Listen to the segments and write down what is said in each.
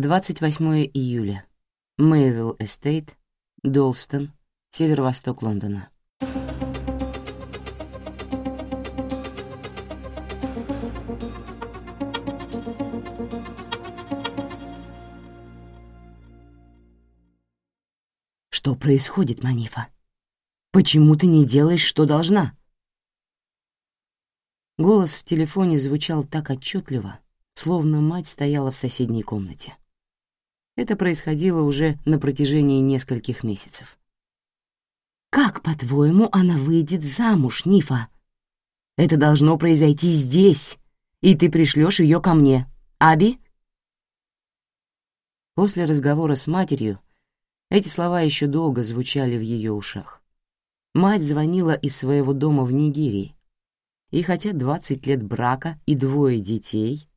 28 июля. Мэйвилл Эстейт, Долстон, северо-восток Лондона. Что происходит, Манифа? Почему ты не делаешь, что должна? Голос в телефоне звучал так отчетливо, словно мать стояла в соседней комнате. Это происходило уже на протяжении нескольких месяцев. «Как, по-твоему, она выйдет замуж, Нифа? Это должно произойти здесь, и ты пришлешь ее ко мне. Аби?» После разговора с матерью эти слова еще долго звучали в ее ушах. Мать звонила из своего дома в Нигерии, и хотя 20 лет брака и двое детей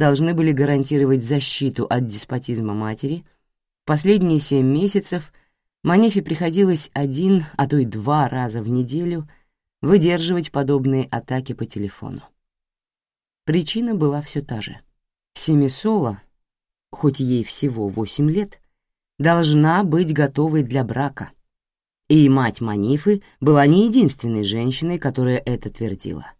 должны были гарантировать защиту от деспотизма матери, последние семь месяцев Манефе приходилось один, а то и два раза в неделю выдерживать подобные атаки по телефону. Причина была все та же. Семисола, хоть ей всего восемь лет, должна быть готовой для брака. И мать Манифы была не единственной женщиной, которая это твердила.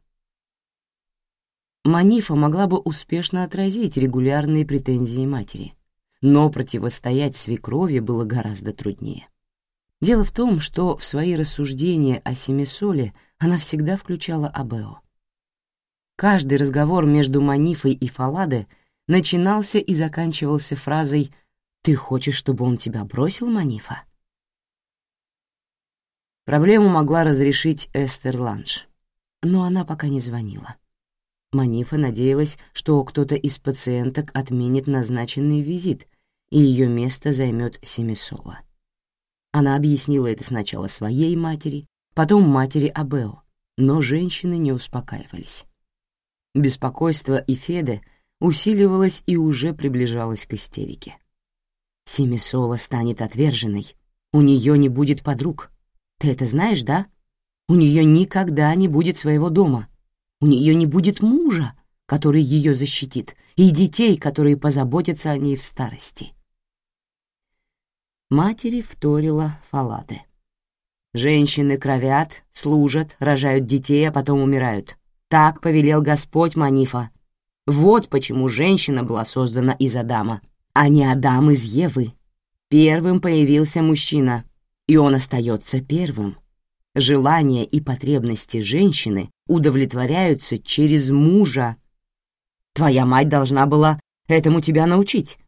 Манифа могла бы успешно отразить регулярные претензии матери, но противостоять свекрови было гораздо труднее. Дело в том, что в свои рассуждения о Семисоле она всегда включала Абео. Каждый разговор между Манифой и Фаладе начинался и заканчивался фразой «Ты хочешь, чтобы он тебя бросил, Манифа?» Проблему могла разрешить Эстер Ланш, но она пока не звонила. Манифа надеялась, что кто-то из пациенток отменит назначенный визит, и ее место займет Семисола. Она объяснила это сначала своей матери, потом матери Абео, но женщины не успокаивались. Беспокойство и Феде усиливалось и уже приближалось к истерике. Семисола станет отверженной, у нее не будет подруг. Ты это знаешь, да? У нее никогда не будет своего дома, у нее не будет мужа, который ее защитит, и детей, которые позаботятся о ней в старости. Матери вторила Фалады. Женщины кровят, служат, рожают детей, а потом умирают. Так повелел Господь Манифа. Вот почему женщина была создана из Адама, а не Адам из Евы. Первым появился мужчина, и он остается первым. Желания и потребности женщины удовлетворяются через мужа. Твоя мать должна была этому тебя научить.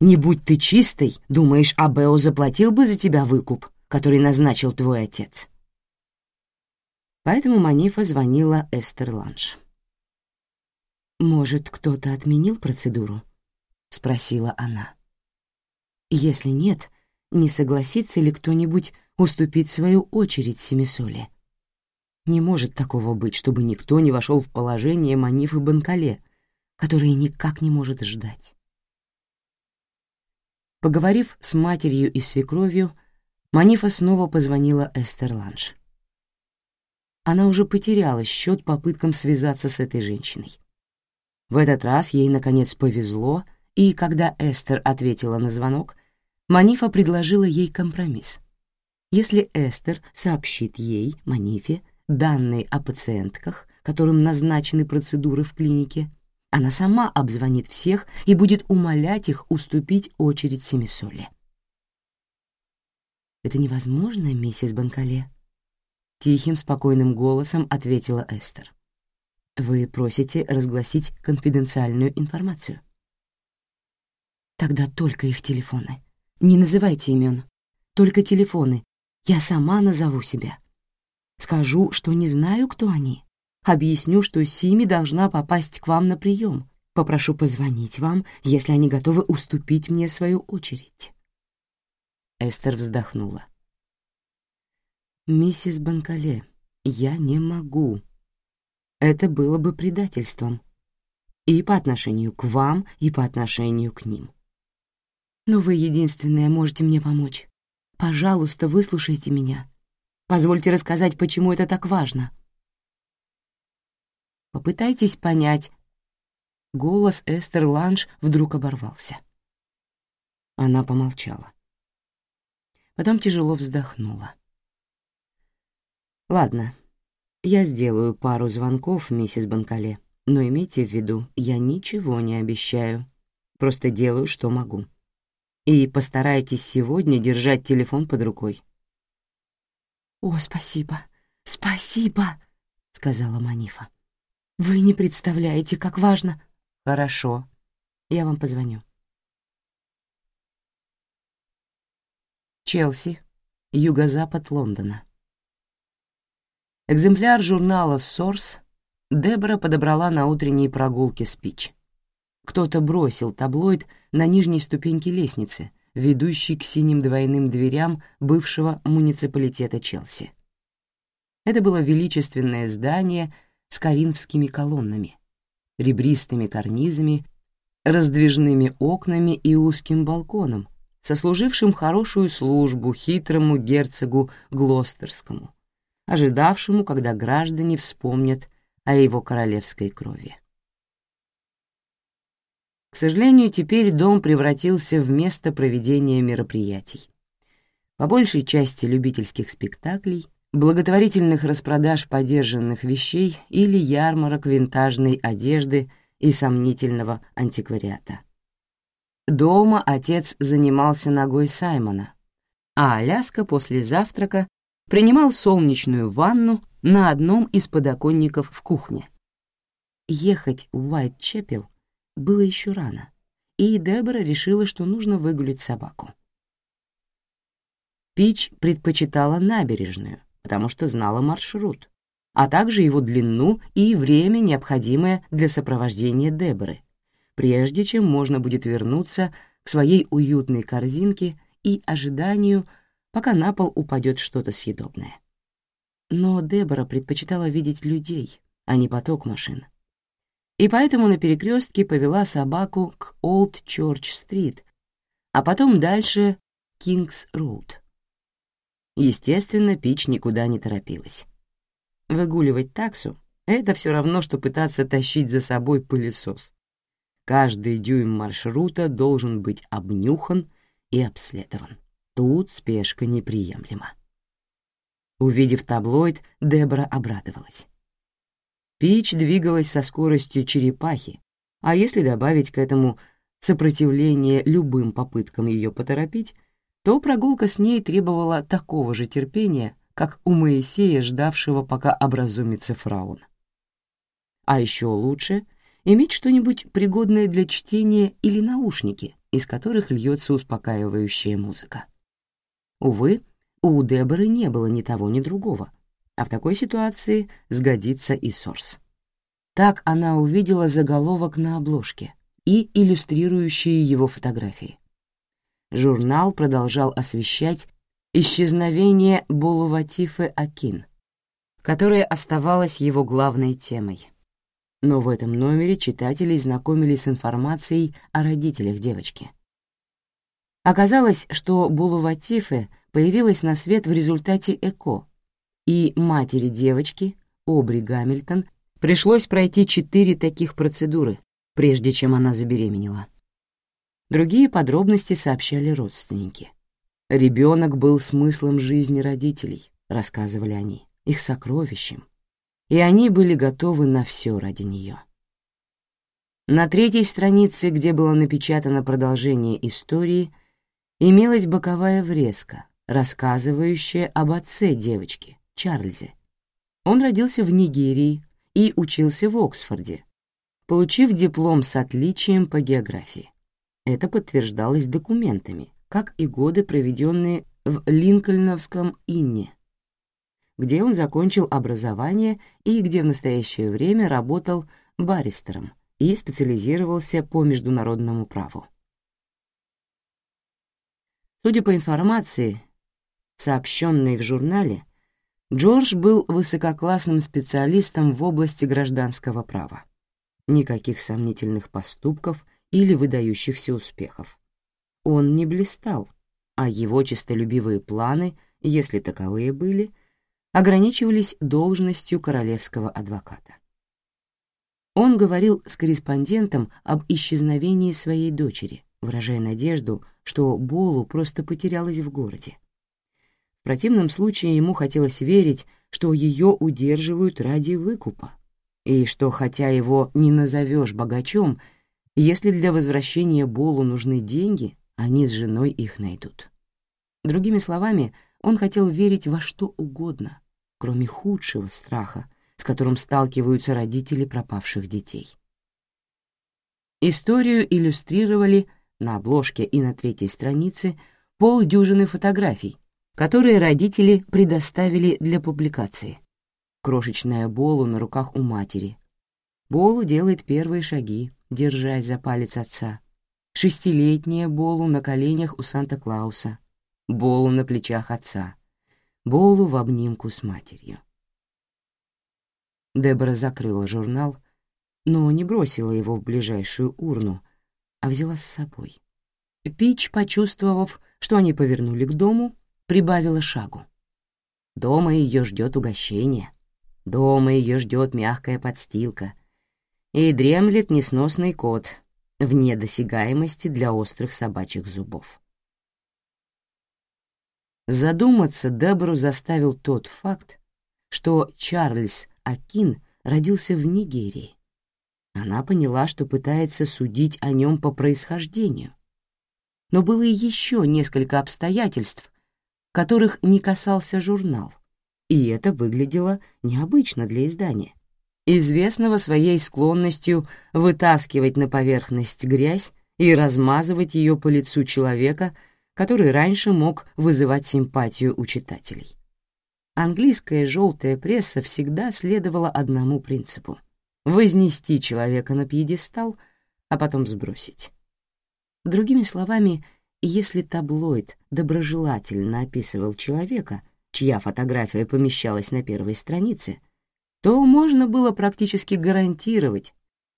Не будь ты чистой, думаешь, Абео заплатил бы за тебя выкуп, который назначил твой отец. Поэтому Манифа звонила Эстер Ланш. «Может, кто-то отменил процедуру?» — спросила она. «Если нет, не согласится ли кто-нибудь уступить свою очередь Семисоле. Не может такого быть, чтобы никто не вошел в положение Манифы Банкале, которая никак не может ждать. Поговорив с матерью и свекровью, Манифа снова позвонила Эстер Ланш. Она уже потеряла счет попыткам связаться с этой женщиной. В этот раз ей, наконец, повезло, и когда Эстер ответила на звонок, Манифа предложила ей компромисс — если Эстер сообщит ей, Манифе, данные о пациентках, которым назначены процедуры в клинике, она сама обзвонит всех и будет умолять их уступить очередь Семисоле. «Это невозможно, миссис Банкале», — тихим, спокойным голосом ответила Эстер. «Вы просите разгласить конфиденциальную информацию». «Тогда только их телефоны. Не называйте имен. Только телефоны, я сама назову себя. Скажу, что не знаю, кто они. Объясню, что Сими должна попасть к вам на прием. Попрошу позвонить вам, если они готовы уступить мне свою очередь. Эстер вздохнула. «Миссис Банкале, я не могу. Это было бы предательством. И по отношению к вам, и по отношению к ним. Но вы единственная можете мне помочь. Пожалуйста, выслушайте меня. Позвольте рассказать, почему это так важно. Попытайтесь понять. Голос Эстер Ланш вдруг оборвался. Она помолчала. Потом тяжело вздохнула. «Ладно, я сделаю пару звонков, миссис Банкале, но имейте в виду, я ничего не обещаю, просто делаю, что могу. И постарайтесь сегодня держать телефон под рукой». «О, спасибо, спасибо», — сказала Манифа. «Вы не представляете, как важно...» «Хорошо, я вам позвоню». Челси, юго-запад Лондона. Экземпляр журнала «Сорс» Дебора подобрала на утренней прогулке с Пич. Кто-то бросил таблоид на нижней ступеньке лестницы, ведущей к синим двойным дверям бывшего муниципалитета Челси. Это было величественное здание с коринфскими колоннами, ребристыми карнизами, раздвижными окнами и узким балконом, сослужившим хорошую службу хитрому герцогу Глостерскому, ожидавшему, когда граждане вспомнят о его королевской крови. К сожалению, теперь дом превратился в место проведения мероприятий. По большей части любительских спектаклей, благотворительных распродаж подержанных вещей или ярмарок винтажной одежды и сомнительного антиквариата. Дома отец занимался ногой Саймона, а Аляска после завтрака принимал солнечную ванну на одном из подоконников в кухне. Ехать в Уайт-Чепел было еще рано, и Дебора решила, что нужно выгулить собаку. Пич предпочитала набережную, потому что знала маршрут, а также его длину и время, необходимое для сопровождения Деборы, прежде чем можно будет вернуться к своей уютной корзинке и ожиданию, пока на пол упадет что-то съедобное. Но Дебора предпочитала видеть людей, а не поток машин. И поэтому на перекрестке повела собаку к Олд Чорч-стрит, а потом дальше Кингс-роуд. Естественно, Пич никуда не торопилась. Выгуливать таксу — это все равно, что пытаться тащить за собой пылесос. Каждый дюйм маршрута должен быть обнюхан и обследован. Тут спешка неприемлема. Увидев таблоид, Дебора обрадовалась. Пич двигалась со скоростью черепахи, а если добавить к этому сопротивление любым попыткам ее поторопить, то прогулка с ней требовала такого же терпения, как у Моисея, ждавшего, пока образумится фраун. А еще лучше — иметь что-нибудь пригодное для чтения или наушники, из которых льется успокаивающая музыка. Увы, у Деборы не было ни того, ни другого, а в такой ситуации сгодится и Сорс. Так она увидела заголовок на обложке и иллюстрирующие его фотографии. Журнал продолжал освещать исчезновение Булуватифы Акин, которое оставалось его главной темой но в этом номере читателей знакомили с информацией о родителях девочки. Оказалось, что Булуватифе появилась на свет в результате ЭКО, и матери девочки, Обри Гамильтон, пришлось пройти четыре таких процедуры, прежде чем она забеременела. Другие подробности сообщали родственники. Ребенок был смыслом жизни родителей, рассказывали они, их сокровищем, и они были готовы на все ради нее. На третьей странице, где было напечатано продолжение истории, имелась боковая врезка, рассказывающая об отце девочки, Чарльзе. Он родился в Нигерии и учился в Оксфорде, получив диплом с отличием по географии. Это подтверждалось документами, как и годы, проведенные в Линкольновском Инне, где он закончил образование и где в настоящее время работал баристером и специализировался по международному праву. Судя по информации, сообщенной в журнале, Джордж был высококлассным специалистом в области гражданского права. Никаких сомнительных поступков или выдающихся успехов. Он не блистал, а его честолюбивые планы, если таковые были, — ограничивались должностью королевского адвоката. Он говорил с корреспондентом об исчезновении своей дочери, выражая надежду, что Болу просто потерялась в городе. Противном случае ему хотелось верить, что ее удерживают ради выкупа, и что, хотя его не назовешь богачом, если для возвращения Болу нужны деньги, они с женой их найдут. Другими словами, он хотел верить во что угодно, кроме худшего страха, с которым сталкиваются родители пропавших детей. Историю иллюстрировали на обложке и на третьей странице полдюжины фотографий, которые родители предоставили для публикации. Крошечная Болу на руках у матери. Болу делает первые шаги, держась за палец отца. Шестилетняя Болу на коленях у Санта-Клауса. Болу на плечах отца. Болу в обнимку с матерью. Дебора закрыла журнал, но не бросила его в ближайшую урну, а взяла с собой. Пич, почувствовав, что они повернули к дому, прибавила шагу. Дома ее ждет угощение. Дома ее ждет мягкая подстилка. И дремлет несносный кот вне досягаемости для острых собачьих зубов. Задуматься Дебору заставил тот факт, что Чарльз Акин родился в Нигерии. Она поняла, что пытается судить о нем по происхождению. Но было еще несколько обстоятельств, которых не касался журнал, и это выглядело необычно для издания, известного своей склонностью вытаскивать на поверхность грязь и размазывать ее по лицу человека, который раньше мог вызывать симпатию у читателей. Английская желтая пресса всегда следовала одному принципу — вознести человека на пьедестал, а потом сбросить. Другими словами, если таблоид доброжелательно описывал человека, чья фотография помещалась на первой странице, то можно было практически гарантировать,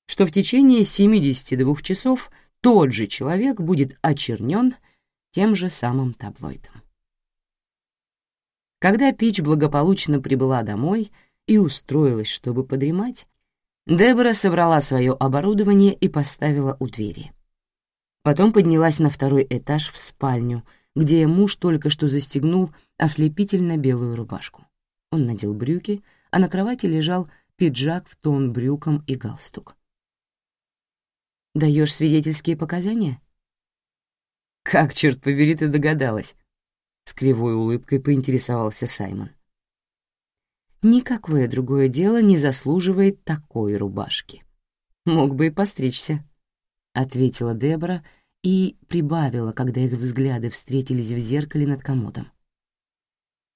что в течение 72 часов тот же человек будет очернен тем же самым таблоидом. Когда Пич благополучно прибыла домой и устроилась, чтобы подремать, Дебора собрала свое оборудование и поставила у двери. Потом поднялась на второй этаж в спальню, где муж только что застегнул ослепительно белую рубашку. Он надел брюки, а на кровати лежал пиджак в тон брюкам и галстук. «Даешь свидетельские показания?» «Как, черт побери, ты догадалась?» С кривой улыбкой поинтересовался Саймон. Никакое другое дело не заслуживает такой рубашки. Мог бы и постричься, — ответила Дебора и прибавила, когда их взгляды встретились в зеркале над комодом.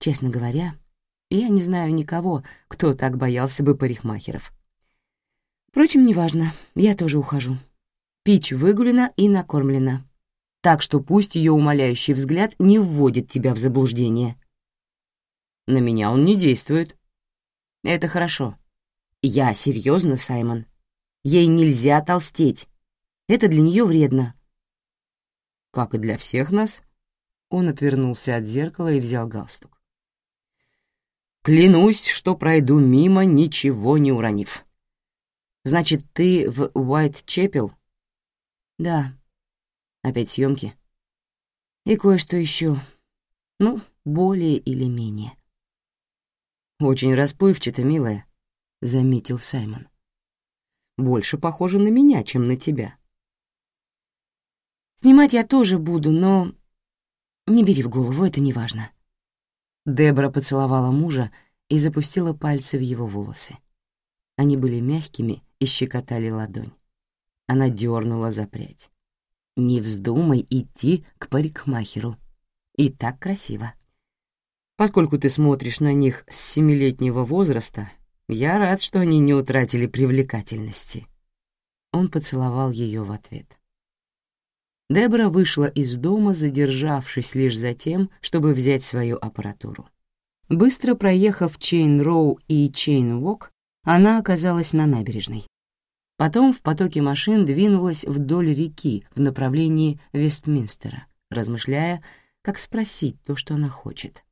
Честно говоря, я не знаю никого, кто так боялся бы парикмахеров. Впрочем, неважно, я тоже ухожу. Пич выгулена и накормлена так что пусть ее умоляющий взгляд не вводит тебя в заблуждение. На меня он не действует. Это хорошо. Я серьезно, Саймон. Ей нельзя толстеть. Это для нее вредно. Как и для всех нас. Он отвернулся от зеркала и взял галстук. Клянусь, что пройду мимо, ничего не уронив. Значит, ты в Уайт-Чепел? Да, Опять съемки. И кое-что еще. Ну, более или менее. Очень расплывчато, милая, заметил Саймон. Больше похоже на меня, чем на тебя. Снимать я тоже буду, но не бери в голову, это не важно. Дебра поцеловала мужа и запустила пальцы в его волосы. Они были мягкими и щекотали ладонь. Она дернула за прядь. Не вздумай идти к парикмахеру. И так красиво. Поскольку ты смотришь на них с семилетнего возраста, я рад, что они не утратили привлекательности. Он поцеловал ее в ответ. Дебора вышла из дома, задержавшись лишь за тем, чтобы взять свою аппаратуру. Быстро проехав Чейн-Роу и Чейн-Вок, она оказалась на набережной. Потом в потоке машин двинулась вдоль реки в направлении Вестминстера, размышляя, как спросить то, что она хочет.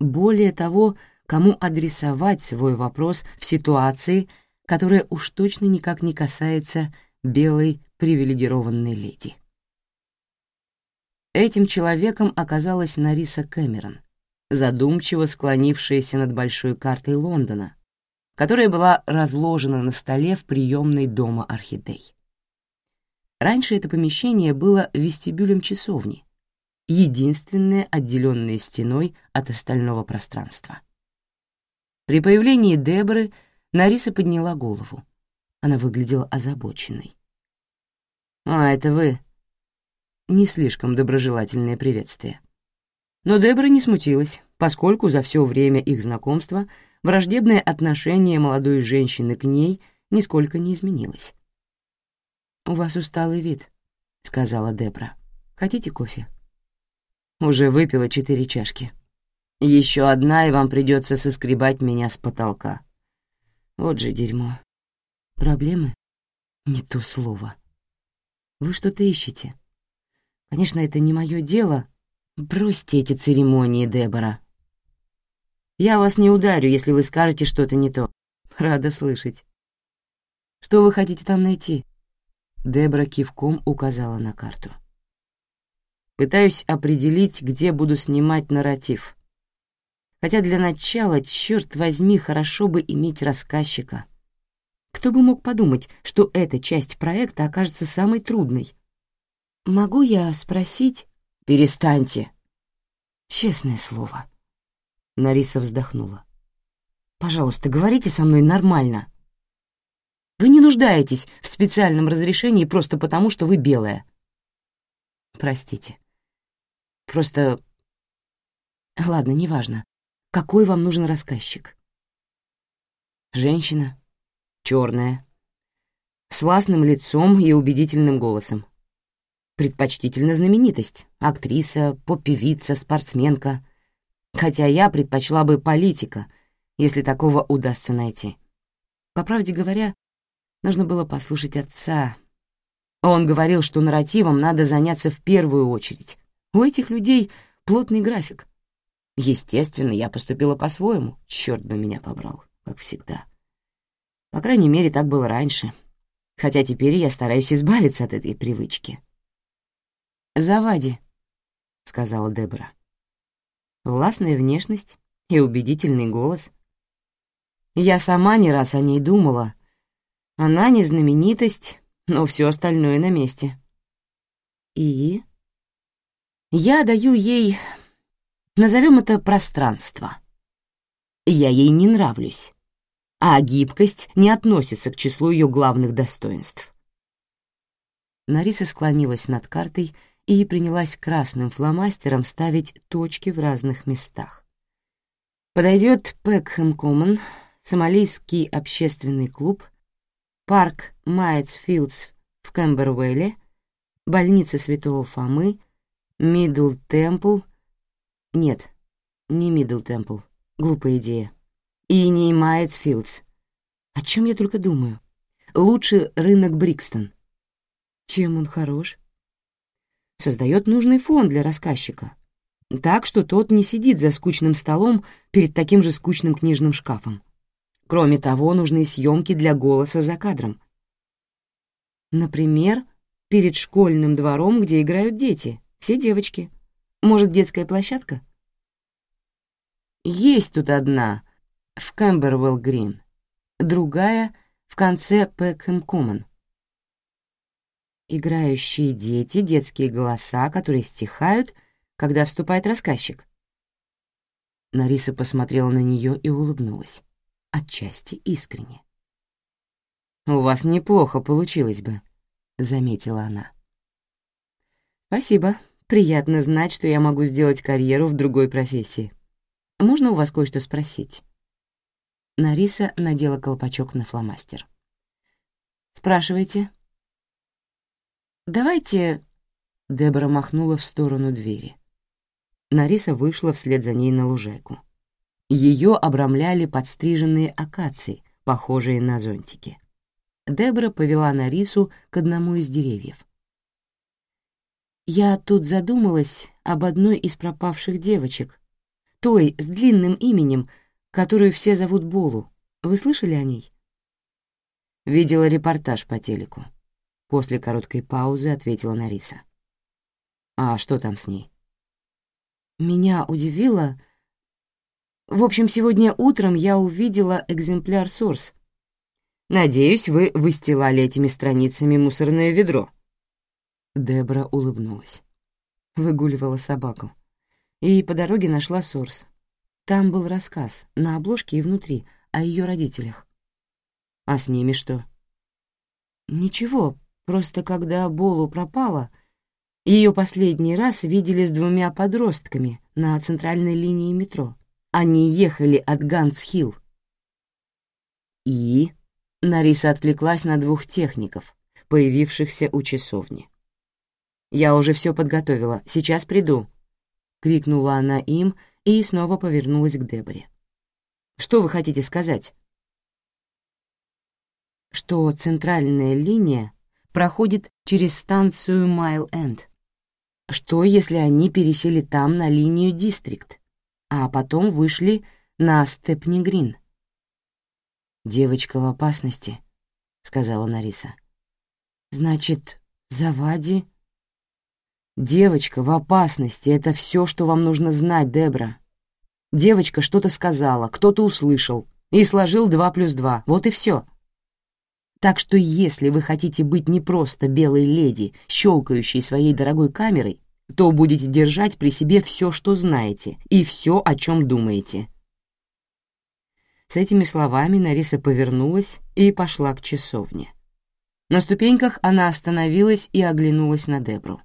Более того, кому адресовать свой вопрос в ситуации, которая уж точно никак не касается белой привилегированной леди. Этим человеком оказалась Нариса Кэмерон, задумчиво склонившаяся над большой картой Лондона, которая была разложена на столе в приемной дома орхидей. Раньше это помещение было вестибюлем часовни, единственное отделенное стеной от остального пространства. При появлении Деборы Нариса подняла голову. Она выглядела озабоченной. «А, это вы?» Не слишком доброжелательное приветствие. Но Дебора не смутилась, поскольку за все время их знакомства враждебное отношение молодой женщины к ней нисколько не изменилось. «У вас усталый вид», — сказала Дебра. «Хотите кофе?» «Уже выпила четыре чашки. Еще одна, и вам придется соскребать меня с потолка. Вот же дерьмо. Проблемы? Не то слово. Вы что-то ищете? Конечно, это не мое дело. Бросьте эти церемонии, Дебора. Я вас не ударю, если вы скажете что-то не то. Рада слышать. Что вы хотите там найти? Дебра кивком указала на карту. Пытаюсь определить, где буду снимать нарратив. Хотя для начала, черт возьми, хорошо бы иметь рассказчика. Кто бы мог подумать, что эта часть проекта окажется самой трудной? Могу я спросить? Перестаньте. Честное слово. Нариса вздохнула. Пожалуйста, говорите со мной нормально. Вы не нуждаетесь в специальном разрешении просто потому, что вы белая. Простите. Просто... Ладно, неважно. Какой вам нужен рассказчик? Женщина. черная, С властным лицом и убедительным голосом. Предпочтительно знаменитость. Актриса, поп-певица, спортсменка. Хотя я предпочла бы политика, если такого удастся найти. По правде говоря, Нужно было послушать отца. Он говорил, что нарративом надо заняться в первую очередь. У этих людей плотный график. Естественно, я поступила по-своему. Черт бы меня побрал, как всегда. По крайней мере, так было раньше. Хотя теперь я стараюсь избавиться от этой привычки. «Завади», — сказала Дебора. Властная внешность и убедительный голос. Я сама не раз о ней думала, она не знаменитость, но все остальное на месте. И? Я даю ей, назовем это пространство. Я ей не нравлюсь, а гибкость не относится к числу ее главных достоинств. Нариса склонилась над картой и принялась красным фломастером ставить точки в разных местах. Подойдет Пекхэм Коммон, Сомалийский общественный клуб — парк Майтсфилдс в Кэмбервелле, больница Святого Фомы, Мидл Темпл... Нет, не Мидл Темпл, глупая идея. И не Майтсфилдс. О чем я только думаю? Лучше рынок Брикстон. Чем он хорош? Создает нужный фон для рассказчика. Так, что тот не сидит за скучным столом перед таким же скучным книжным шкафом. Кроме того, нужны съемки для голоса за кадром. Например, перед школьным двором, где играют дети, все девочки. Может, детская площадка? Есть тут одна, в Кэмбервелл-Грин, другая — в конце Пэкхэм-Коммон. Играющие дети, детские голоса, которые стихают, когда вступает рассказчик. Нариса посмотрела на нее и улыбнулась отчасти искренне. «У вас неплохо получилось бы», — заметила она. «Спасибо. Приятно знать, что я могу сделать карьеру в другой профессии. Можно у вас кое-что спросить?» Нариса надела колпачок на фломастер. «Спрашивайте». «Давайте...» — Дебора махнула в сторону двери. Нариса вышла вслед за ней на лужайку. Ее обрамляли подстриженные акации, похожие на зонтики. Дебра повела Нарису к одному из деревьев. «Я тут задумалась об одной из пропавших девочек, той с длинным именем, которую все зовут Болу. Вы слышали о ней?» Видела репортаж по телеку. После короткой паузы ответила Нариса. А что там с ней? Меня удивило... В общем, сегодня утром я увидела экземпляр Сорс. Надеюсь, вы выстилали этими страницами мусорное ведро. Дебра улыбнулась. Выгуливала собаку. И по дороге нашла Source. Там был рассказ, на обложке и внутри, о ее родителях. А с ними что? Ничего, просто когда Болу пропала, ее последний раз видели с двумя подростками на центральной линии метро. Они ехали от Гантс-Хилл. И Нариса отвлеклась на двух техников, появившихся у часовни. «Я уже все подготовила, сейчас приду», — крикнула она им и снова повернулась к Деборе. «Что вы хотите сказать?» «Что центральная линия проходит через станцию Майл-Энд. Что, если они пересели там на линию Дистрикт, а потом вышли на Степни-Грин?» «Девочка в опасности», — сказала Нариса. «Значит, Завади...» «Девочка в опасности — это все, что вам нужно знать, Дебра. Девочка что-то сказала, кто-то услышал и сложил два плюс два, вот и все. Так что если вы хотите быть не просто белой леди, щелкающей своей дорогой камерой, то будете держать при себе все, что знаете, и все, о чем думаете». С этими словами Нариса повернулась и пошла к часовне. На ступеньках она остановилась и оглянулась на Дебру.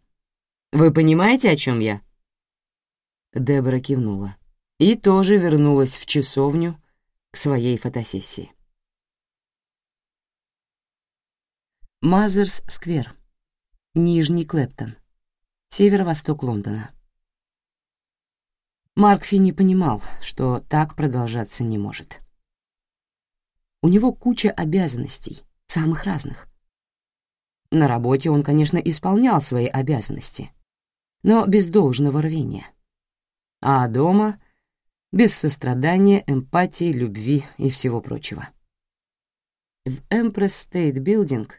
«Вы понимаете, о чем я?» Дебра кивнула и тоже вернулась в часовню к своей фотосессии. Мазерс-сквер, Нижний Клэптон, северо-восток Лондона. Марк Финни понимал, что так продолжаться не может. У него куча обязанностей, самых разных. На работе он, конечно, исполнял свои обязанности, но без должного рвения. А дома — без сострадания, эмпатии, любви и всего прочего. В Empress State Building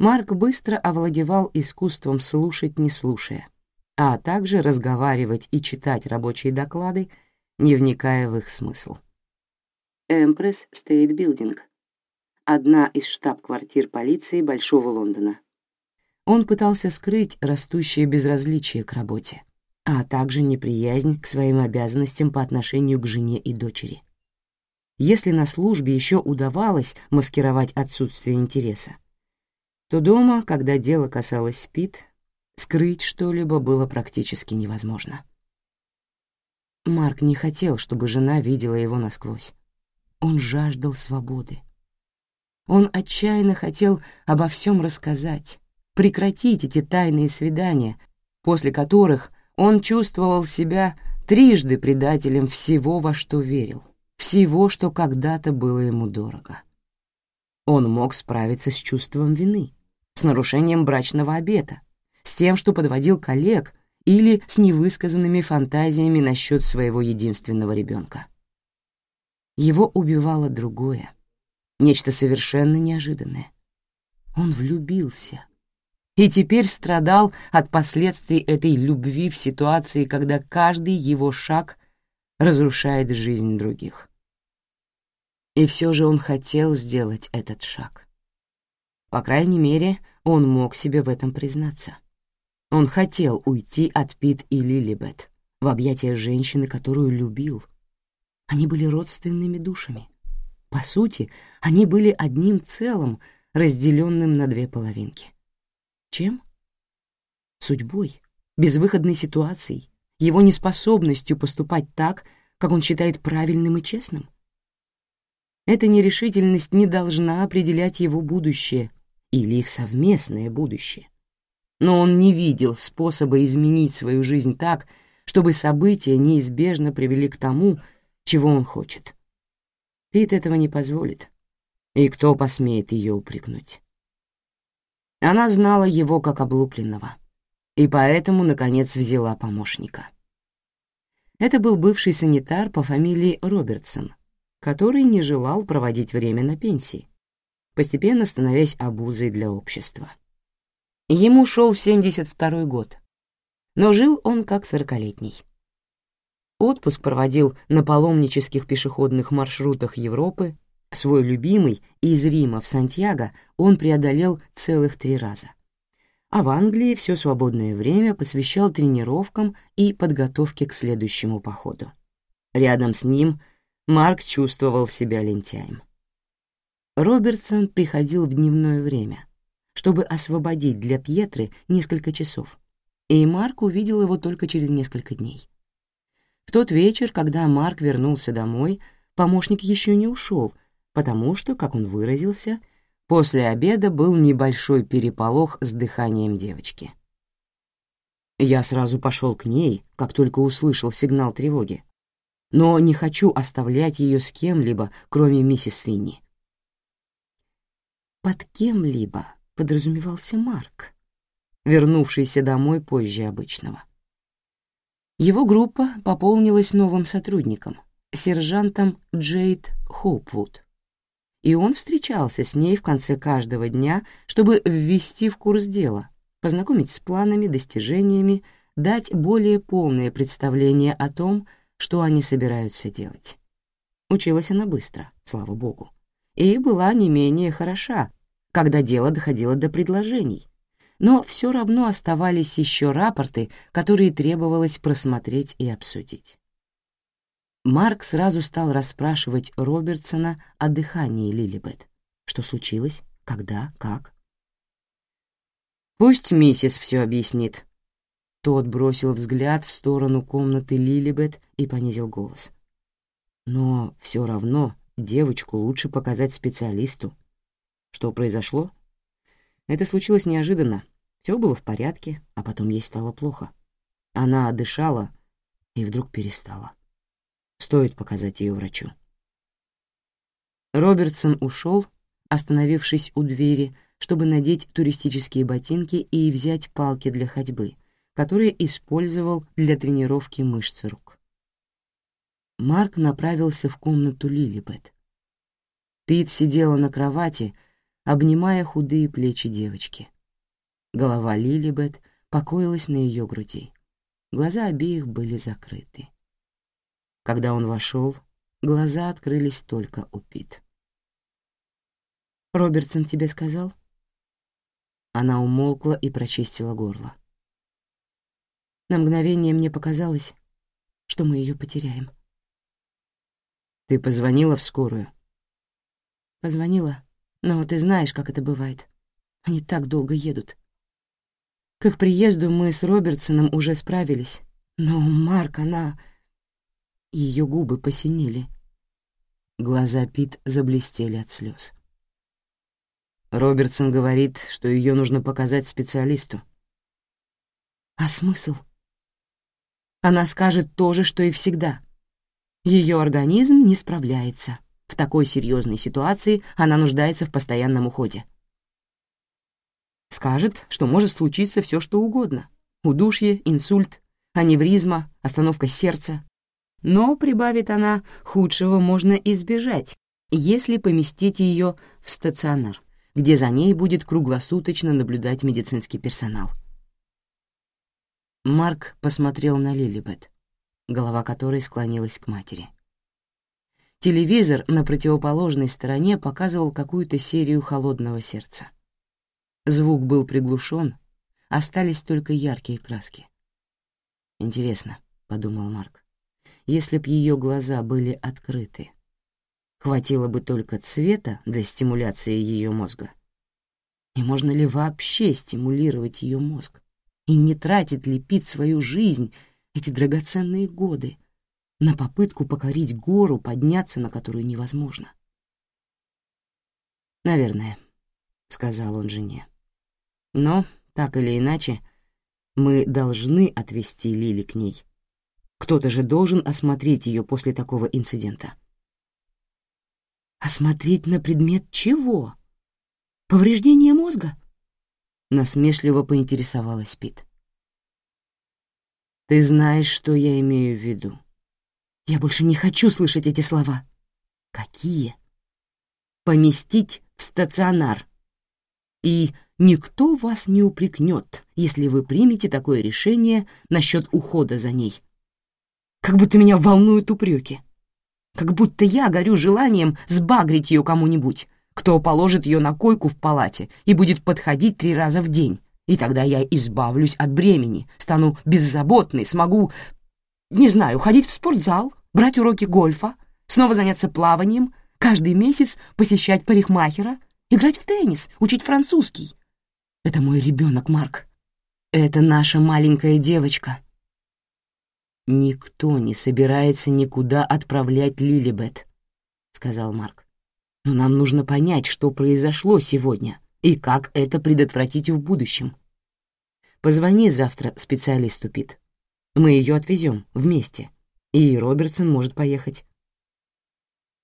Марк быстро овладевал искусством слушать, не слушая, а также разговаривать и читать рабочие доклады, не вникая в их смысл. State Building, одна из штаб-квартир полиции Большого Лондона. Он пытался скрыть растущее безразличие к работе, а также неприязнь к своим обязанностям по отношению к жене и дочери. Если на службе еще удавалось маскировать отсутствие интереса, то дома, когда дело касалось Пит, скрыть что-либо было практически невозможно. Марк не хотел, чтобы жена видела его насквозь. Он жаждал свободы. Он отчаянно хотел обо всем рассказать, прекратить эти тайные свидания, после которых он чувствовал себя трижды предателем всего, во что верил, всего, что когда-то было ему дорого. Он мог справиться с чувством вины, с нарушением брачного обета, с тем, что подводил коллег или с невысказанными фантазиями насчет своего единственного ребенка. Его убивало другое, нечто совершенно неожиданное. Он влюбился. И теперь страдал от последствий этой любви в ситуации, когда каждый его шаг разрушает жизнь других. И все же он хотел сделать этот шаг. По крайней мере, он мог себе в этом признаться. Он хотел уйти от Пит и Лилибет в объятия женщины, которую любил, они были родственными душами. По сути, они были одним целым, разделенным на две половинки. Чем? Судьбой, безвыходной ситуацией, его неспособностью поступать так, как он считает правильным и честным. Эта нерешительность не должна определять его будущее или их совместное будущее. Но он не видел способа изменить свою жизнь так, чтобы события неизбежно привели к тому, чего он хочет. Пит этого не позволит. И кто посмеет ее упрекнуть? Она знала его как облупленного, и поэтому, наконец, взяла помощника. Это был бывший санитар по фамилии Робертсон, который не желал проводить время на пенсии, постепенно становясь обузой для общества. Ему шел 72-й год, но жил он как сорокалетний. Отпуск проводил на паломнических пешеходных маршрутах Европы, свой любимый из Рима в Сантьяго он преодолел целых три раза. А в Англии все свободное время посвящал тренировкам и подготовке к следующему походу. Рядом с ним Марк чувствовал себя лентяем. Робертсон приходил в дневное время, чтобы освободить для Пьетры несколько часов, и Марк увидел его только через несколько дней. В тот вечер, когда Марк вернулся домой, помощник еще не ушел, потому что, как он выразился, после обеда был небольшой переполох с дыханием девочки. Я сразу пошел к ней, как только услышал сигнал тревоги, но не хочу оставлять ее с кем-либо, кроме миссис Финни. Под кем-либо подразумевался Марк, вернувшийся домой позже обычного. Его группа пополнилась новым сотрудником, сержантом Джейд Хоупвуд, и он встречался с ней в конце каждого дня, чтобы ввести в курс дела, познакомить с планами, достижениями, дать более полное представление о том, что они собираются делать. Училась она быстро, слава богу и была не менее хороша, когда дело доходило до предложений, но все равно оставались еще рапорты, которые требовалось просмотреть и обсудить. Марк сразу стал расспрашивать Робертсона о дыхании Лилибет. Что случилось? Когда? Как? «Пусть миссис все объяснит». Тот бросил взгляд в сторону комнаты Лилибет и понизил голос. «Но все равно Девочку лучше показать специалисту. Что произошло? Это случилось неожиданно. Все было в порядке, а потом ей стало плохо. Она дышала и вдруг перестала. Стоит показать ее врачу. Робертсон ушел, остановившись у двери, чтобы надеть туристические ботинки и взять палки для ходьбы, которые использовал для тренировки мышц рук. Марк направился в комнату Лилибет. Пит сидела на кровати, обнимая худые плечи девочки. Голова Лилибет покоилась на ее груди. Глаза обеих были закрыты. Когда он вошел, глаза открылись только у Пит. «Робертсон тебе сказал?» Она умолкла и прочистила горло. На мгновение мне показалось, что мы ее потеряем. Ты позвонила в скорую? Позвонила, но ты знаешь, как это бывает. Они так долго едут. К их приезду мы с Робертсоном уже справились, но Марк, она... Ее губы посинели. Глаза Пит заблестели от слез. Робертсон говорит, что ее нужно показать специалисту. А смысл? Она скажет то же, что и всегда — ее организм не справляется. В такой серьезной ситуации она нуждается в постоянном уходе. Скажет, что может случиться все, что угодно. Удушье, инсульт, аневризма, остановка сердца. Но, прибавит она, худшего можно избежать, если поместить ее в стационар, где за ней будет круглосуточно наблюдать медицинский персонал. Марк посмотрел на Лилибет голова которой склонилась к матери. Телевизор на противоположной стороне показывал какую-то серию холодного сердца. Звук был приглушен, остались только яркие краски. «Интересно», — подумал Марк, — «если б ее глаза были открыты, хватило бы только цвета для стимуляции ее мозга. И можно ли вообще стимулировать ее мозг? И не тратит ли Пит свою жизнь эти драгоценные годы на попытку покорить гору, подняться на которую невозможно. «Наверное», — сказал он жене. «Но, так или иначе, мы должны отвезти Лили к ней. Кто-то же должен осмотреть ее после такого инцидента». «Осмотреть на предмет чего? Повреждение мозга?» Насмешливо поинтересовалась Пит. Ты знаешь, что я имею в виду. Я больше не хочу слышать эти слова. Какие? Поместить в стационар. И никто вас не упрекнет, если вы примете такое решение насчет ухода за ней. Как будто меня волнуют упреки. Как будто я горю желанием сбагрить ее кому-нибудь, кто положит ее на койку в палате и будет подходить три раза в день, и тогда я избавлюсь от бремени, стану беззаботной, смогу, не знаю, ходить в спортзал, брать уроки гольфа, снова заняться плаванием, каждый месяц посещать парикмахера, играть в теннис, учить французский. Это мой ребенок, Марк. Это наша маленькая девочка. Никто не собирается никуда отправлять Лилибет, сказал Марк. Но нам нужно понять, что произошло сегодня и как это предотвратить в будущем. Позвони завтра специалисту, Пит. Мы ее отвезем вместе, и Робертсон может поехать.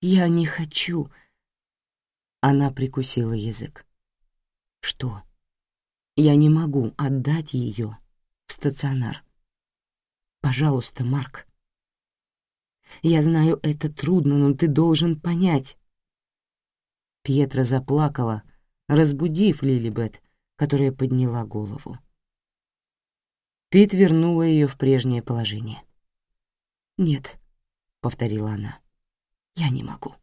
Я не хочу. Она прикусила язык. Что? Я не могу отдать ее в стационар. Пожалуйста, Марк. Я знаю, это трудно, но ты должен понять. Пьетра заплакала, разбудив Лилибет, которая подняла голову. Пит вернула ее в прежнее положение. «Нет», — повторила она, — «я не могу».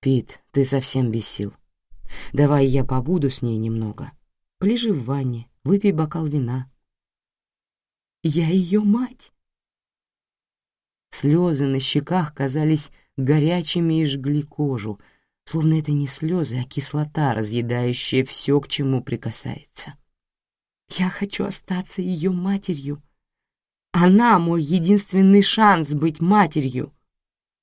«Пит, ты совсем без сил. Давай я побуду с ней немного. Полежи в ванне, выпей бокал вина». «Я ее мать!» Слезы на щеках казались горячими и жгли кожу, словно это не слезы, а кислота, разъедающая все, к чему прикасается. Я хочу остаться ее матерью. Она мой единственный шанс быть матерью.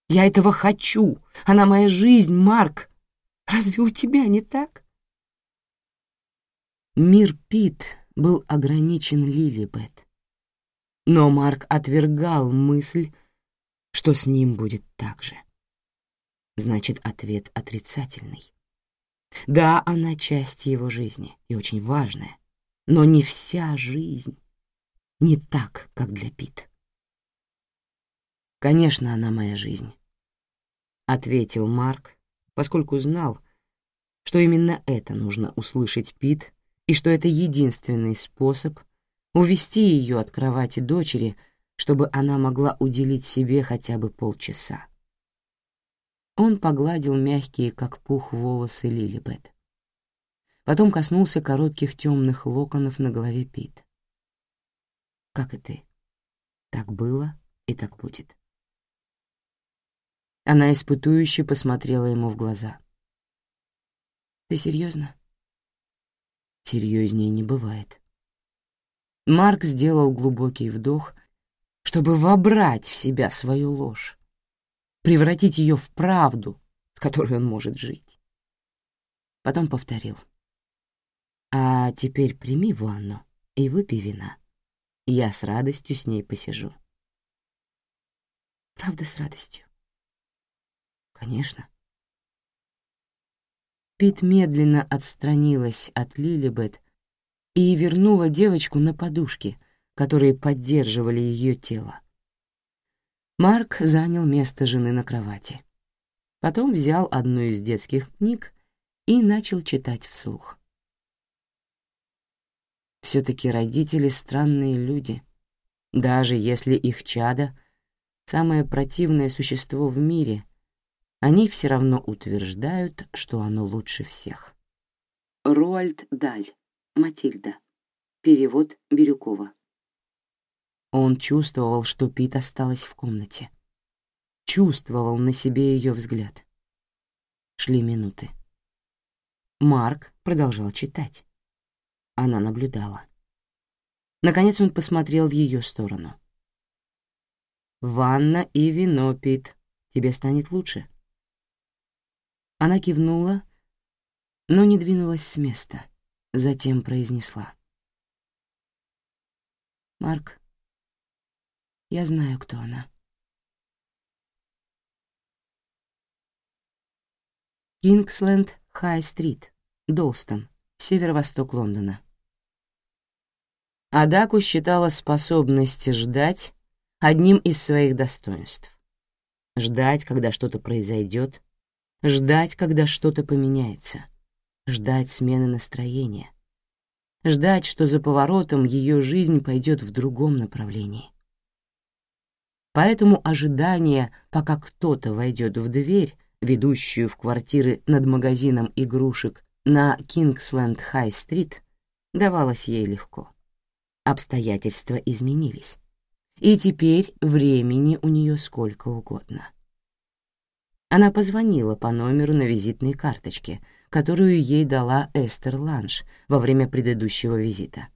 Я этого хочу. Она моя жизнь, Марк. Разве у тебя не так? Мир Пит был ограничен Лилибет. Но Марк отвергал мысль, что с ним будет так же. Значит, ответ отрицательный. Да, она часть его жизни и очень важная, но не вся жизнь, не так, как для Пит. «Конечно, она моя жизнь», — ответил Марк, поскольку знал, что именно это нужно услышать Пит и что это единственный способ увести ее от кровати дочери, чтобы она могла уделить себе хотя бы полчаса. Он погладил мягкие, как пух, волосы Лилибет. Потом коснулся коротких темных локонов на голове Пит. «Как и ты. Так было и так будет». Она испытующе посмотрела ему в глаза. «Ты серьезно?» «Серьезнее не бывает». Марк сделал глубокий вдох, чтобы вобрать в себя свою ложь, превратить ее в правду, с которой он может жить. Потом повторил. «А теперь прими ванну и выпей вина. Я с радостью с ней посижу». «Правда, с радостью?» «Конечно». Пит медленно отстранилась от Лилибет и вернула девочку на подушки, которые поддерживали ее тело. Марк занял место жены на кровати. Потом взял одну из детских книг и начал читать вслух. Все-таки родители — странные люди, даже если их чадо — самое противное существо в мире, они все равно утверждают, что оно лучше всех. Руальд Даль Матильда. Перевод Бирюкова. Он чувствовал, что Пит осталась в комнате. Чувствовал на себе ее взгляд. Шли минуты. Марк продолжал читать. Она наблюдала. Наконец он посмотрел в ее сторону. «Ванна и вино, Пит. Тебе станет лучше». Она кивнула, но не двинулась с места затем произнесла. «Марк, я знаю, кто она». Кингсленд, Хай-стрит, Долстон, северо-восток Лондона. Адаку считала способность ждать одним из своих достоинств. Ждать, когда что-то произойдет, ждать, когда что-то поменяется — ждать смены настроения, ждать, что за поворотом ее жизнь пойдет в другом направлении. Поэтому ожидание, пока кто-то войдет в дверь, ведущую в квартиры над магазином игрушек на Кингсленд-Хай-стрит, давалось ей легко. Обстоятельства изменились, и теперь времени у нее сколько угодно. Она позвонила по номеру на визитной карточке, которую ей дала Эстер Ланш во время предыдущего визита.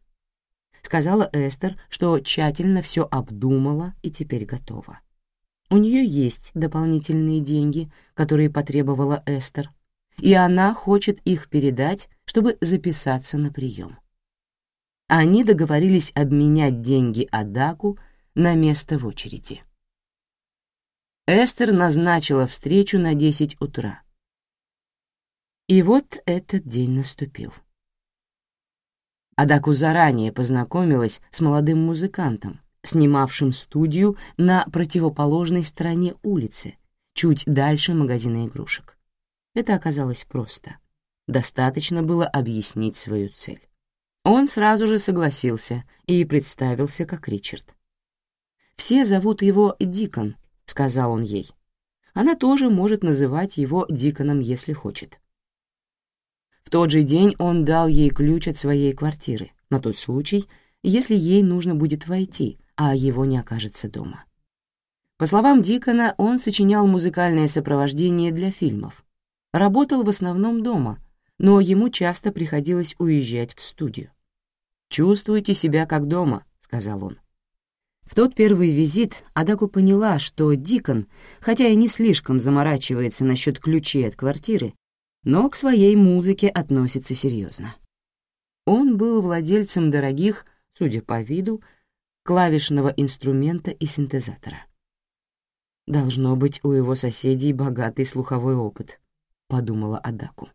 Сказала Эстер, что тщательно все обдумала и теперь готова. У нее есть дополнительные деньги, которые потребовала Эстер, и она хочет их передать, чтобы записаться на прием. Они договорились обменять деньги Адаку на место в очереди. Эстер назначила встречу на 10 утра. И вот этот день наступил. Адаку заранее познакомилась с молодым музыкантом, снимавшим студию на противоположной стороне улицы, чуть дальше магазина игрушек. Это оказалось просто. Достаточно было объяснить свою цель. Он сразу же согласился и представился как Ричард. «Все зовут его Дикон», — сказал он ей. Она тоже может называть его Диконом, если хочет. В тот же день он дал ей ключ от своей квартиры, на тот случай, если ей нужно будет войти, а его не окажется дома. По словам Дикона, он сочинял музыкальное сопровождение для фильмов. Работал в основном дома, но ему часто приходилось уезжать в студию. «Чувствуйте себя как дома», — сказал он. В тот первый визит Адаку поняла, что Дикон, хотя и не слишком заморачивается насчет ключей от квартиры, но к своей музыке относится серьезно. Он был владельцем дорогих, судя по виду, клавишного инструмента и синтезатора. «Должно быть, у его соседей богатый слуховой опыт», — подумала Адаку.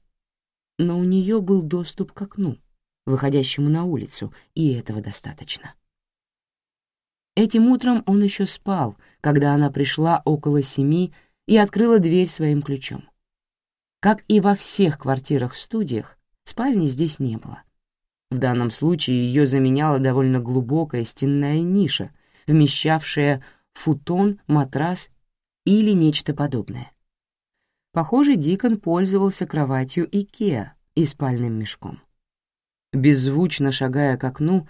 Но у нее был доступ к окну, выходящему на улицу, и этого достаточно. Этим утром он еще спал, когда она пришла около семи и открыла дверь своим ключом. Как и во всех квартирах-студиях, спальни здесь не было. В данном случае ее заменяла довольно глубокая стенная ниша, вмещавшая футон, матрас или нечто подобное. Похоже, Дикон пользовался кроватью Икеа и спальным мешком. Беззвучно шагая к окну,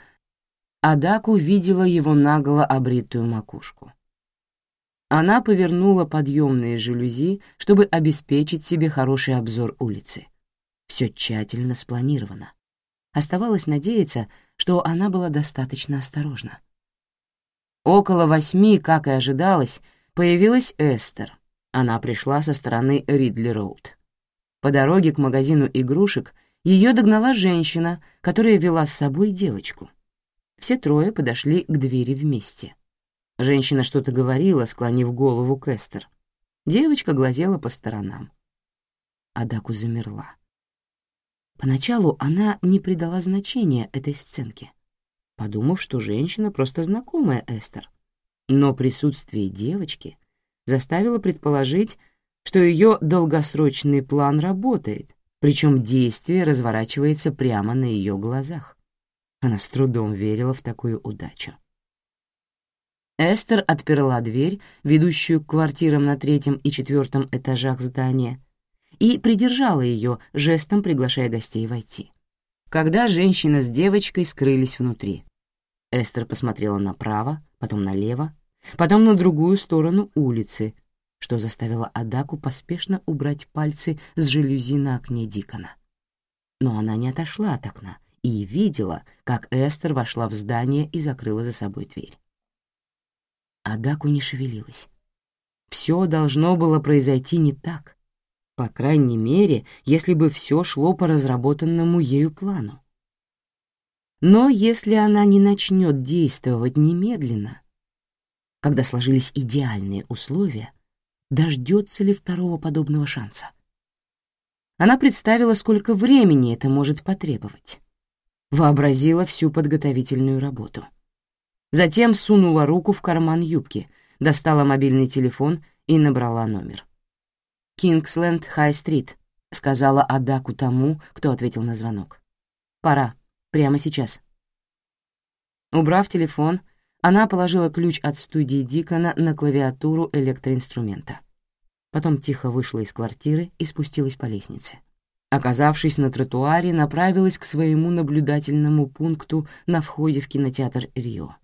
Адаку видела его наголо обритую макушку. Она повернула подъемные жалюзи, чтобы обеспечить себе хороший обзор улицы. Все тщательно спланировано. Оставалось надеяться, что она была достаточно осторожна. Около восьми, как и ожидалось, появилась Эстер. Она пришла со стороны Ридли-Роуд. По дороге к магазину игрушек ее догнала женщина, которая вела с собой девочку. Все трое подошли к двери вместе. Женщина что-то говорила, склонив голову к Эстер. Девочка глазела по сторонам. Адаку замерла. Поначалу она не придала значения этой сценке, подумав, что женщина просто знакомая Эстер. Но присутствие девочки заставило предположить, что ее долгосрочный план работает, причем действие разворачивается прямо на ее глазах. Она с трудом верила в такую удачу. Эстер отперла дверь, ведущую к квартирам на третьем и четвертом этажах здания, и придержала ее, жестом приглашая гостей войти. Когда женщина с девочкой скрылись внутри, Эстер посмотрела направо, потом налево, потом на другую сторону улицы, что заставило Адаку поспешно убрать пальцы с жалюзи на окне Дикона. Но она не отошла от окна и видела, как Эстер вошла в здание и закрыла за собой дверь. Адаку не шевелилась. Все должно было произойти не так. По крайней мере, если бы все шло по разработанному ею плану. Но если она не начнет действовать немедленно, когда сложились идеальные условия, дождется ли второго подобного шанса? Она представила, сколько времени это может потребовать. Вообразила всю подготовительную работу — Затем сунула руку в карман юбки, достала мобильный телефон и набрала номер. «Кингсленд Хай-стрит», — сказала Адаку тому, кто ответил на звонок. «Пора. Прямо сейчас». Убрав телефон, она положила ключ от студии Дикона на клавиатуру электроинструмента. Потом тихо вышла из квартиры и спустилась по лестнице. Оказавшись на тротуаре, направилась к своему наблюдательному пункту на входе в кинотеатр «Рио».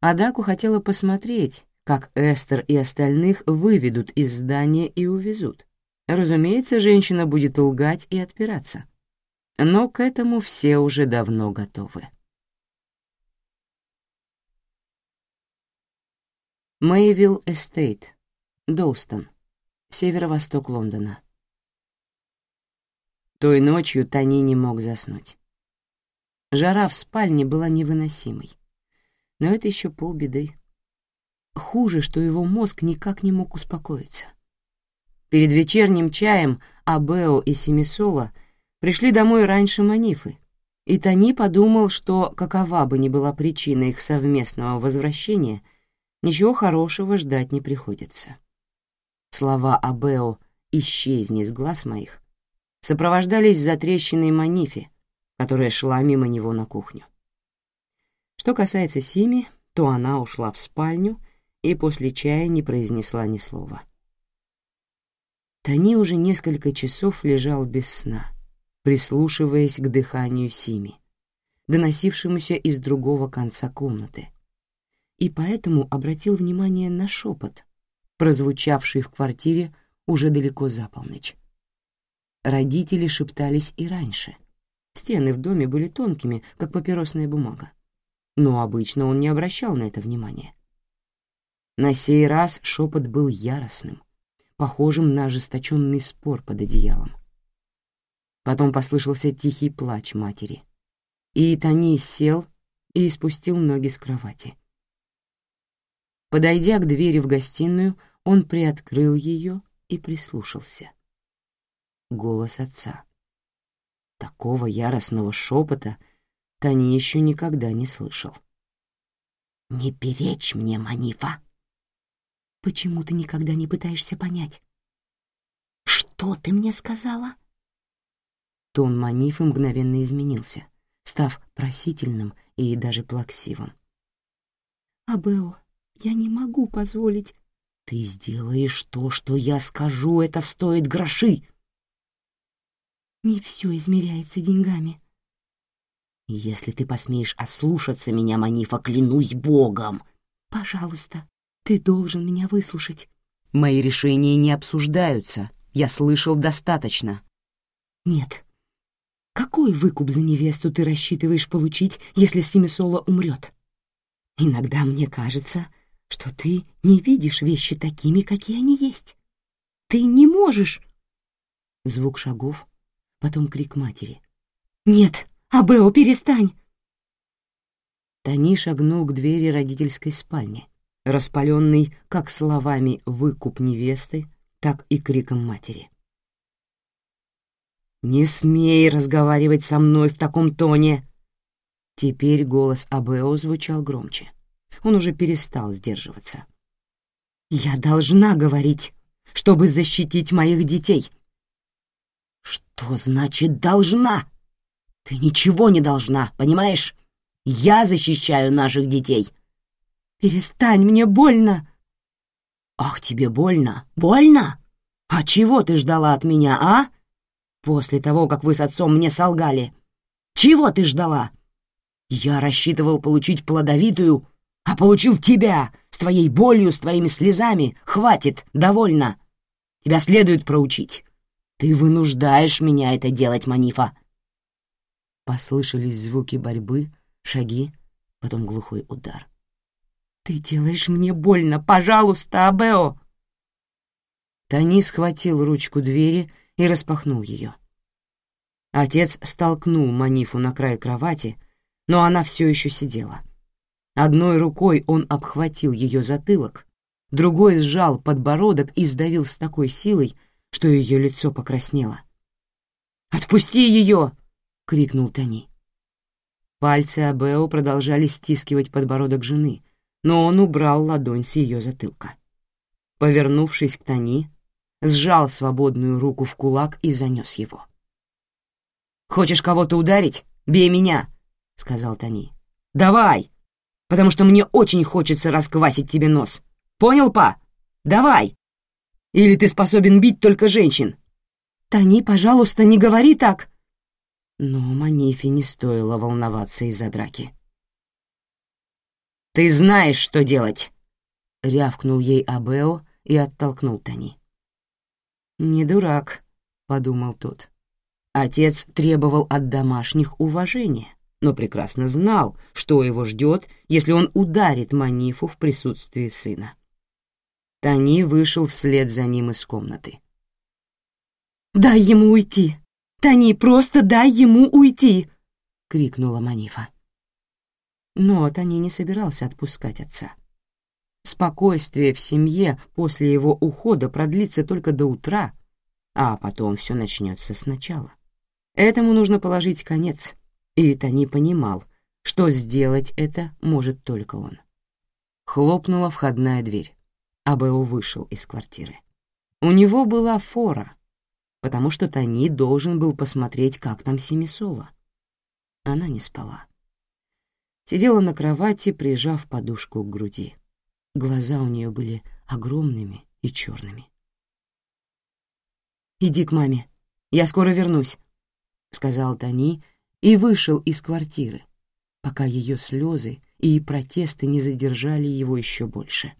Адаку хотела посмотреть, как Эстер и остальных выведут из здания и увезут. Разумеется, женщина будет лгать и отпираться. Но к этому все уже давно готовы. Мэйвилл Эстейт, Долстон, северо-восток Лондона. Той ночью Тони не мог заснуть. Жара в спальне была невыносимой. Но это еще полбеды. Хуже, что его мозг никак не мог успокоиться. Перед вечерним чаем Абео и Семисола пришли домой раньше Манифы, и Тони подумал, что, какова бы ни была причина их совместного возвращения, ничего хорошего ждать не приходится. Слова Абео «исчезни с глаз моих» сопровождались затрещиной Манифи, которая шла мимо него на кухню. Что касается Сими, то она ушла в спальню и после чая не произнесла ни слова. Тони уже несколько часов лежал без сна, прислушиваясь к дыханию Сими, доносившемуся из другого конца комнаты, и поэтому обратил внимание на шепот, прозвучавший в квартире уже далеко за полночь. Родители шептались и раньше. Стены в доме были тонкими, как папиросная бумага. Но обычно он не обращал на это внимания. На сей раз шепот был яростным, похожим на ожесточенный спор под одеялом. Потом послышался тихий плач матери, и Тони сел и спустил ноги с кровати. Подойдя к двери в гостиную, он приоткрыл ее и прислушался. Голос отца. Такого яростного шепота Тони еще никогда не слышал. «Не перечь мне, Манифа!» «Почему ты никогда не пытаешься понять?» «Что ты мне сказала?» Тон Манифы мгновенно изменился, став просительным и даже плаксивым. «Абео, я не могу позволить. Ты сделаешь то, что я скажу, это стоит гроши. Не все измеряется деньгами. Если ты посмеешь ослушаться меня, Манифа, клянусь Богом. Пожалуйста, ты должен меня выслушать. Мои решения не обсуждаются. Я слышал достаточно. Нет. Какой выкуп за невесту ты рассчитываешь получить, если Семисола умрет? Иногда мне кажется, что ты не видишь вещи такими, какие они есть. Ты не можешь. Звук шагов, потом крик матери. «Нет, Абео, перестань!» Тони шагнул к двери родительской спальни, распаленный как словами «выкуп невесты», так и криком матери. «Не смей разговаривать со мной в таком тоне!» Теперь голос Абео звучал громче он уже перестал сдерживаться. «Я должна говорить, чтобы защитить моих детей». «Что значит «должна»? Ты ничего не должна, понимаешь? Я защищаю наших детей». «Перестань, мне больно». «Ах, тебе больно? Больно? А чего ты ждала от меня, а? После того, как вы с отцом мне солгали. Чего ты ждала? Я рассчитывал получить плодовитую, а получил тебя с твоей болью, с твоими слезами. Хватит, довольно. Тебя следует проучить. Ты вынуждаешь меня это делать, Манифа. Послышались звуки борьбы, шаги, потом глухой удар. «Ты делаешь мне больно! Пожалуйста, Абео!» Тони схватил ручку двери и распахнул ее. Отец столкнул Манифу на край кровати, но она все еще сидела — Одной рукой он обхватил ее затылок, другой сжал подбородок и сдавил с такой силой, что ее лицо покраснело. «Отпусти ее!» — крикнул Тони. Пальцы Абео продолжали стискивать подбородок жены, но он убрал ладонь с ее затылка. Повернувшись к Тони, сжал свободную руку в кулак и занес его. «Хочешь кого-то ударить? Бей меня!» — сказал Тони. «Давай! Потому что мне очень хочется расквасить тебе нос. Понял, па? Давай! Или ты способен бить только женщин?» «Тони, пожалуйста, не говори так!» Но Манифе не стоило волноваться из-за драки. «Ты знаешь, что делать!» — рявкнул ей Абео и оттолкнул Тони. «Не дурак», — подумал тот. Отец требовал от домашних уважения, но прекрасно знал, что его ждет, если он ударит Манифу в присутствии сына. Тони вышел вслед за ним из комнаты. «Дай ему уйти! Тони, просто дай ему уйти!» — крикнула Манифа. Но Тони не собирался отпускать отца. Спокойствие в семье после его ухода продлится только до утра, а потом все начнется сначала. Этому нужно положить конец, и Тони понимал, что сделать это может только он. Хлопнула входная дверь. Абео вышел из квартиры. У него была фора, потому что Тони должен был посмотреть, как там Семисола. Она не спала. Сидела на кровати, прижав подушку к груди. Глаза у нее были огромными и черными. «Иди к маме, я скоро вернусь», — сказал Тони и вышел из квартиры, пока ее слезы и протесты не задержали его еще больше.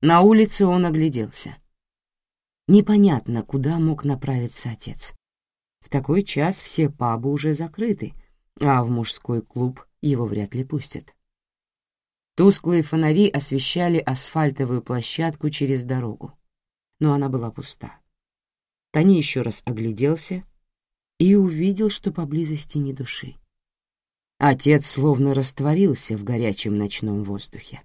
На улице он огляделся. Непонятно, куда мог направиться отец. В такой час все пабы уже закрыты, а в мужской клуб его вряд ли пустят. Тусклые фонари освещали асфальтовую площадку через дорогу, но она была пуста. Тони еще раз огляделся и увидел, что поблизости ни души. Отец словно растворился в горячем ночном воздухе.